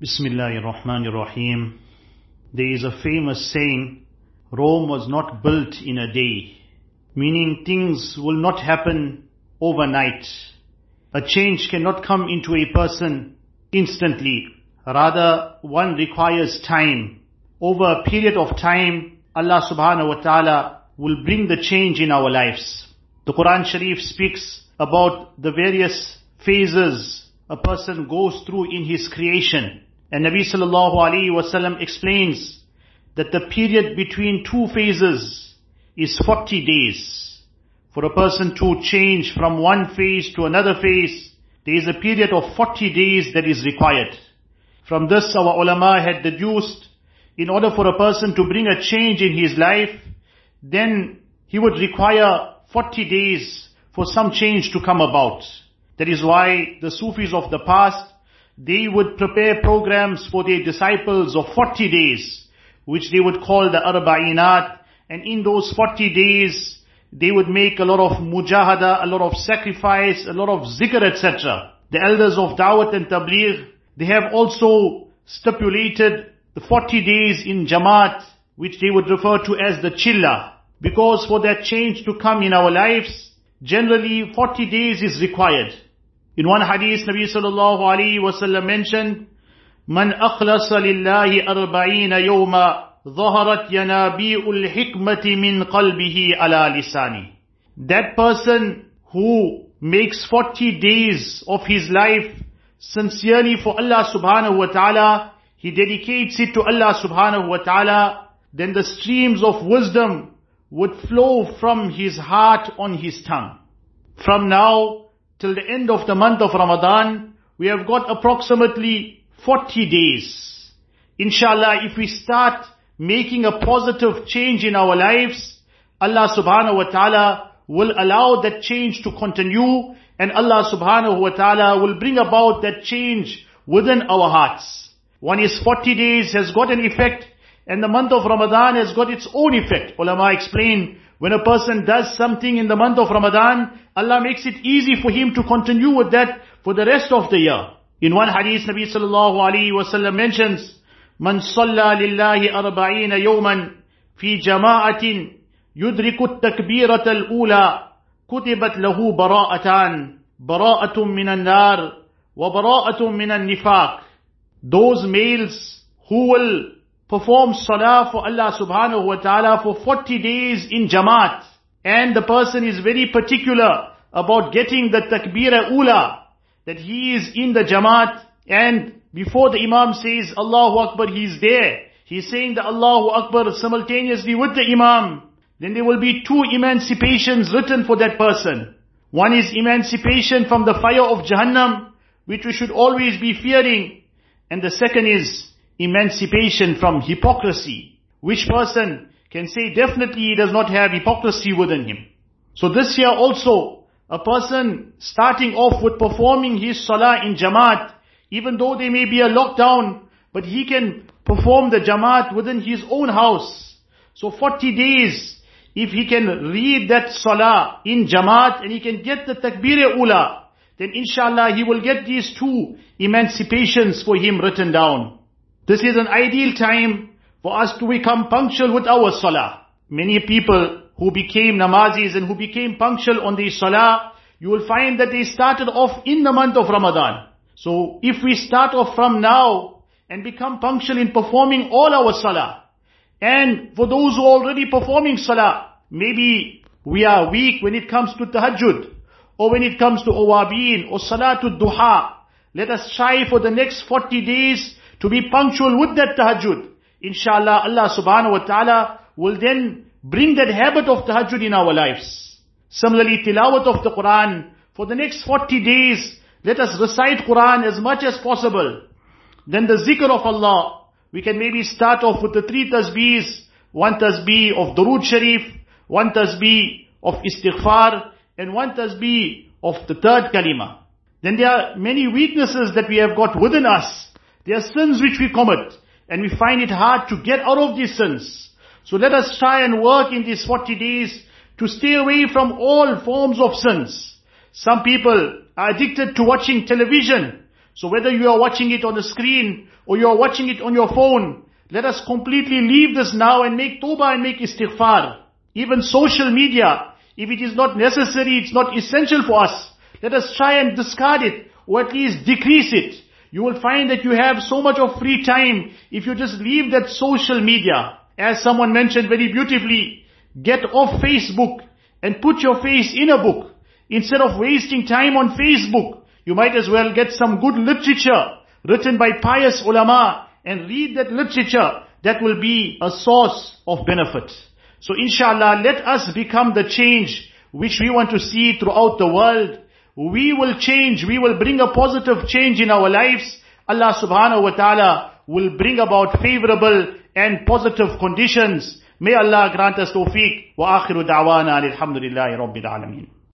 Bismillahir Rahmanir Rahim. There is a famous saying, Rome was not built in a day. Meaning things will not happen overnight. A change cannot come into a person instantly. Rather, one requires time. Over a period of time, Allah subhanahu wa ta'ala will bring the change in our lives. The Quran Sharif speaks about the various phases a person goes through in his creation. And Nabi sallallahu alayhi explains that the period between two phases is 40 days. For a person to change from one phase to another phase, there is a period of 40 days that is required. From this our ulama had deduced, in order for a person to bring a change in his life, then he would require 40 days for some change to come about. That is why the Sufis of the past they would prepare programs for their disciples of 40 days, which they would call the Arba'inat, and in those 40 days, they would make a lot of mujahada, a lot of sacrifice, a lot of zikr, etc. The elders of Dawat and Tabligh, they have also stipulated the 40 days in Jamaat, which they would refer to as the Chilla. Because for that change to come in our lives, generally 40 days is required. In one hadith, Nabi sallallahu alayhi wasallam mentioned, من أخلص لله أربعين يوما ظهرت ينابيع الحكمة من قلبه على لسانه. That person who makes 40 days of his life sincerely for Allah subhanahu wa ta'ala, he dedicates it to Allah subhanahu wa ta'ala, then the streams of wisdom would flow from his heart on his tongue. From now till the end of the month of Ramadan, we have got approximately 40 days. Inshallah, if we start making a positive change in our lives, Allah subhanahu wa ta'ala will allow that change to continue and Allah subhanahu wa ta'ala will bring about that change within our hearts. One is 40 days has got an effect and the month of Ramadan has got its own effect. Ulama explain when a person does something in the month of Ramadan, Allah makes it easy for him to continue with that for the rest of the year. In one hadith, Nabi sallallahu alayhi wasallam mentions, من صلى لله أربعين يوما في جماعة يدرك التكبيرة الأولى كتبت له براءتان براءة من النار وبراءة من النفاق Those males who will perform salah for Allah subhanahu wa ta'ala for 40 days in Jamaat. And the person is very particular about getting the takbira ula, that he is in the Jamaat and before the Imam says Allahu Akbar, he is there. He's saying the Allahu Akbar simultaneously with the Imam. Then there will be two emancipations written for that person. One is emancipation from the fire of Jahannam, which we should always be fearing. And the second is emancipation from hypocrisy. Which person can say definitely he does not have hypocrisy within him. So this year also, a person starting off with performing his salah in Jamaat, even though there may be a lockdown, but he can perform the Jamaat within his own house. So 40 days, if he can read that salah in Jamaat and he can get the takbir ula, then inshallah he will get these two emancipations for him written down. This is an ideal time for us to become punctual with our salah. Many people who became namazis and who became punctual on the salah, you will find that they started off in the month of Ramadan. So if we start off from now and become punctual in performing all our salah, and for those who are already performing salah, maybe we are weak when it comes to tahajjud, or when it comes to awabin, or salatul duha, let us try for the next 40 days to be punctual with that tahajjud. Inshallah, Allah subhanahu wa ta'ala will then bring that habit of tahajjud in our lives. Similarly, tilawat of the Quran, for the next 40 days, let us recite Quran as much as possible. Then the zikr of Allah, we can maybe start off with the three tasbeehs, one tasbih of Durood Sharif, one tasbih of istighfar, and one tasbih of the third kalima. Then there are many weaknesses that we have got within us. There are sins which we commit and we find it hard to get out of these sins. So let us try and work in these 40 days to stay away from all forms of sins. Some people are addicted to watching television. So whether you are watching it on the screen or you are watching it on your phone, let us completely leave this now and make tawbah and make istighfar. Even social media, if it is not necessary, it's not essential for us, let us try and discard it or at least decrease it. You will find that you have so much of free time if you just leave that social media. As someone mentioned very beautifully, get off Facebook and put your face in a book. Instead of wasting time on Facebook, you might as well get some good literature written by pious ulama and read that literature that will be a source of benefit. So inshallah, let us become the change which we want to see throughout the world. We will change, we will bring a positive change in our lives. Allah subhanahu wa ta'ala will bring about favorable and positive conditions. May Allah grant us tawfiq wa akhiru da'wana alhamdulillahi rabbil alameen.